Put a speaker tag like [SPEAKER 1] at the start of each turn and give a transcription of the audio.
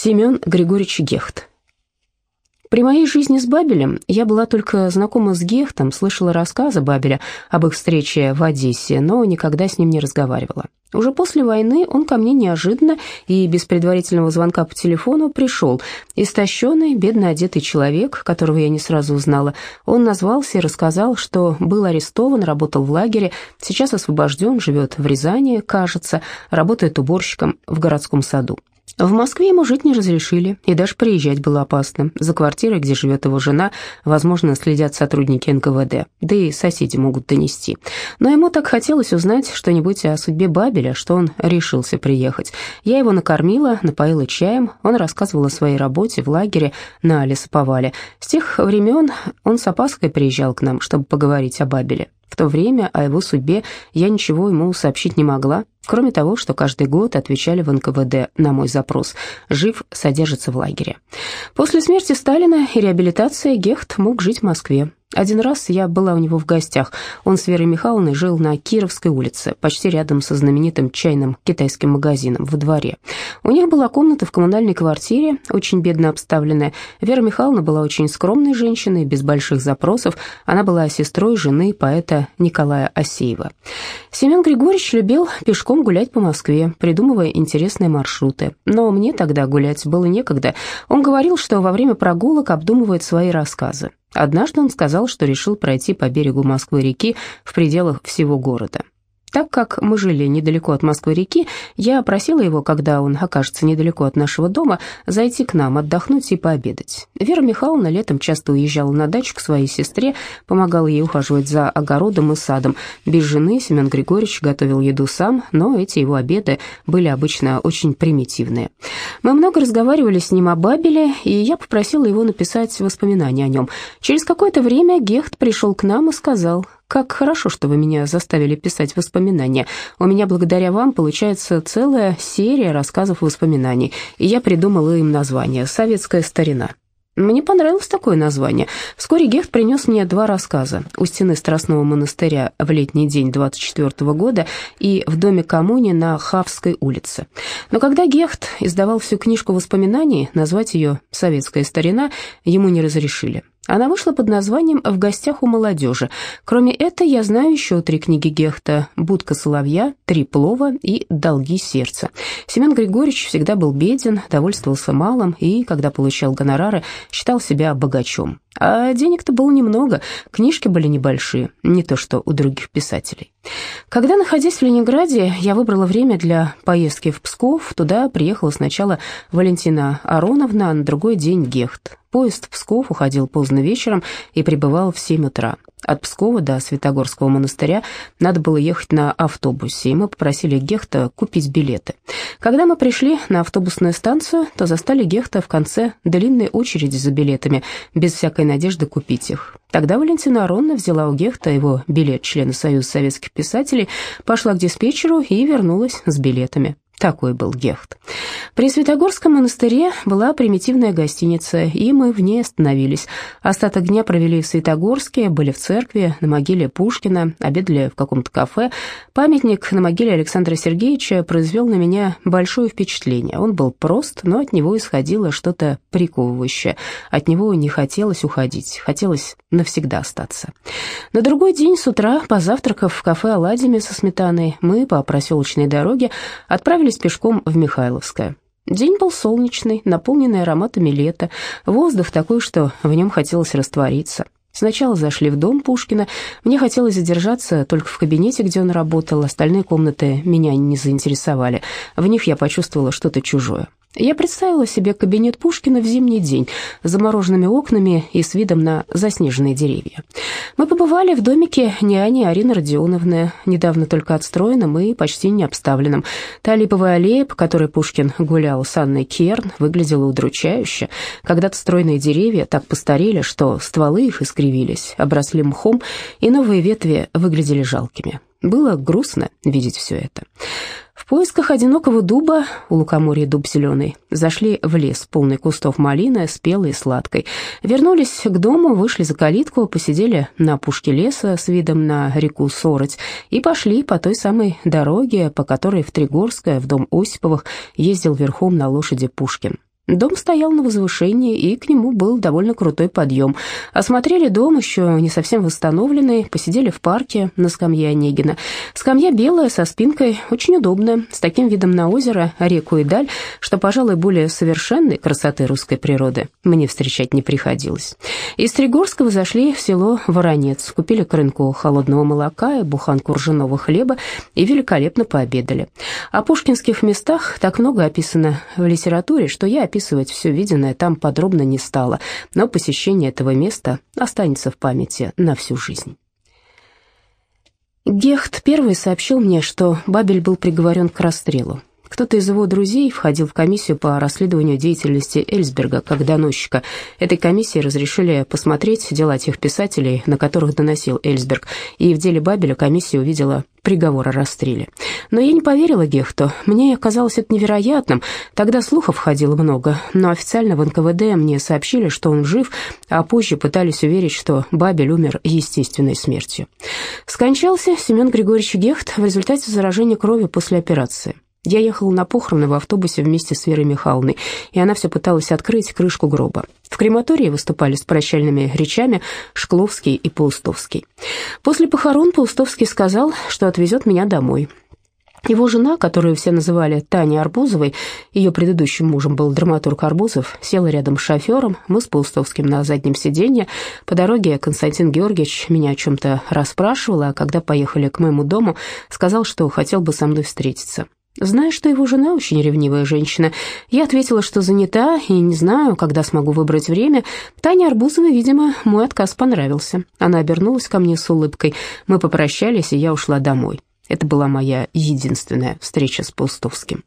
[SPEAKER 1] Семен Григорьевич Гехт. При моей жизни с Бабелем я была только знакома с Гехтом, слышала рассказы Бабеля об их встрече в Одессе, но никогда с ним не разговаривала. Уже после войны он ко мне неожиданно и без предварительного звонка по телефону пришел. Истощенный, бедно одетый человек, которого я не сразу узнала. Он назвался и рассказал, что был арестован, работал в лагере, сейчас освобожден, живет в Рязани, кажется, работает уборщиком в городском саду. В Москве ему жить не разрешили, и даже приезжать было опасно. За квартирой, где живет его жена, возможно, следят сотрудники НКВД, да и соседи могут донести. Но ему так хотелось узнать что-нибудь о судьбе Бабеля, что он решился приехать. Я его накормила, напоила чаем, он рассказывал о своей работе в лагере на лесоповале. С тех времен он с опаской приезжал к нам, чтобы поговорить о Бабеле. В то время о его судьбе я ничего ему сообщить не могла, кроме того, что каждый год отвечали в НКВД на мой запрос «Жив, содержится в лагере». После смерти Сталина и реабилитации Гехт мог жить в Москве. Один раз я была у него в гостях. Он с Верой Михайловной жил на Кировской улице, почти рядом со знаменитым чайным китайским магазином во дворе. У них была комната в коммунальной квартире, очень бедно обставленная. Вера Михайловна была очень скромной женщиной, без больших запросов. Она была сестрой жены поэта Николая Асеева. Семен Григорьевич любил пешком гулять по Москве, придумывая интересные маршруты. Но мне тогда гулять было некогда. Он говорил, что во время прогулок обдумывает свои рассказы. Однажды он сказал, что решил пройти по берегу Москвы-реки в пределах всего города. Так как мы жили недалеко от Москвы-реки, я просила его, когда он окажется недалеко от нашего дома, зайти к нам, отдохнуть и пообедать. Вера Михайловна летом часто уезжала на дачу к своей сестре, помогала ей ухаживать за огородом и садом. Без жены Семен Григорьевич готовил еду сам, но эти его обеды были обычно очень примитивные. Мы много разговаривали с ним о Бабеле, и я попросила его написать воспоминания о нем. Через какое-то время Гехт пришел к нам и сказал, как хорошо, что вы меня заставили писать воспоминания. У меня благодаря вам получается целая серия рассказов воспоминаний, и я придумала им название «Советская старина». Мне понравилось такое название. Вскоре Гехт принес мне два рассказа «У стены Страстного монастыря в летний день 24 -го года» и «В доме коммуни на Хавской улице». Но когда Гехт издавал всю книжку воспоминаний, назвать ее «Советская старина» ему не разрешили. Она вышла под названием «В гостях у молодежи». Кроме этого, я знаю еще три книги Гехта «Будка соловья», «Три плова» и «Долги сердца». Семен Григорьевич всегда был беден, довольствовался малым и, когда получал гонорары, считал себя богачом. А денег-то было немного, книжки были небольшие, не то что у других писателей. Когда, находясь в Ленинграде, я выбрала время для поездки в Псков, туда приехала сначала Валентина Ароновна, а на другой день Гехт. Поезд в Псков уходил поздно вечером и прибывал в 7 утра. От Пскова до Святогорского монастыря надо было ехать на автобусе, и мы попросили Гехта купить билеты. Когда мы пришли на автобусную станцию, то застали Гехта в конце длинной очереди за билетами, без всякой надежды купить их. Тогда Валентина Аронна взяла у Гехта его билет члена Союза советских писателей, пошла к диспетчеру и вернулась с билетами. Такой был Гехт. При Святогорском монастыре была примитивная гостиница, и мы в ней остановились. Остаток дня провели в Святогорске, были в церкви, на могиле Пушкина, обедали в каком-то кафе. Памятник на могиле Александра Сергеевича произвел на меня большое впечатление. Он был прост, но от него исходило что-то приковывающее. От него не хотелось уходить, хотелось навсегда остаться. На другой день с утра, позавтракав в кафе «Оладьями» со сметаной, мы по проселочной дороге отправились пешком в Михайловское. День был солнечный, наполненный ароматами лета, воздух такой, что в нем хотелось раствориться. Сначала зашли в дом Пушкина. Мне хотелось задержаться только в кабинете, где он работал. Остальные комнаты меня не заинтересовали. В них я почувствовала что-то чужое. Я представила себе кабинет Пушкина в зимний день с замороженными окнами и с видом на заснеженные деревья. Мы побывали в домике няни Арины Родионовны, недавно только отстроенном и почти не обставленном. Та липовая аллея, по которой Пушкин гулял с Анной Керн, выглядела удручающе. Когда-то стройные деревья так постарели, что стволы их искривились, обросли мхом, и новые ветви выглядели жалкими. Было грустно видеть все это. В поисках одинокого дуба, у лукоморья дуб зеленый, зашли в лес, полный кустов малины, спелой и сладкой. Вернулись к дому, вышли за калитку, посидели на опушке леса с видом на реку Сороть и пошли по той самой дороге, по которой в Тригорское, в дом Осиповых, ездил верхом на лошади Пушкин. Дом стоял на возвышении, и к нему был довольно крутой подъем. Осмотрели дом, еще не совсем восстановленный, посидели в парке на скамье Онегина. Скамья белая, со спинкой, очень удобная, с таким видом на озеро, реку и даль, что, пожалуй, более совершенной красоты русской природы мне встречать не приходилось. Из Тригорского зашли в село Воронец, купили к рынку холодного молока и буханку ржаного хлеба и великолепно пообедали. О пушкинских местах так много описано в литературе, что я описываю описывать все виденное там подробно не стала, но посещение этого места останется в памяти на всю жизнь. Гехт первый сообщил мне, что Бабель был приговорен к расстрелу. Кто-то из его друзей входил в комиссию по расследованию деятельности Эльсберга как доносчика. Этой комиссии разрешили посмотреть дела тех писателей, на которых доносил Эльсберг, и в деле Бабеля комиссия увидела приговор о расстреле. Но я не поверила Гехту, мне казалось это невероятным, тогда слухов ходило много, но официально в НКВД мне сообщили, что он жив, а позже пытались уверить, что Бабель умер естественной смертью. Скончался Семен Григорьевич Гехт в результате заражения крови после операции. Я ехала на похороны в автобусе вместе с Верой Михайловной, и она все пыталась открыть крышку гроба. В крематории выступали с прощальными речами Шкловский и Паустовский. После похорон Паустовский сказал, что отвезет меня домой. Его жена, которую все называли Таней Арбузовой, ее предыдущим мужем был драматург Арбузов, села рядом с шофером, мы с Паустовским на заднем сиденье. По дороге Константин Георгиевич меня о чем-то расспрашивал, а когда поехали к моему дому, сказал, что хотел бы со мной встретиться. Зная, что его жена очень ревнивая женщина, я ответила, что занята и не знаю, когда смогу выбрать время. Тане Арбузовой, видимо, мой отказ понравился. Она обернулась ко мне с улыбкой. Мы попрощались, и я ушла домой. Это была моя единственная встреча с Паустовским.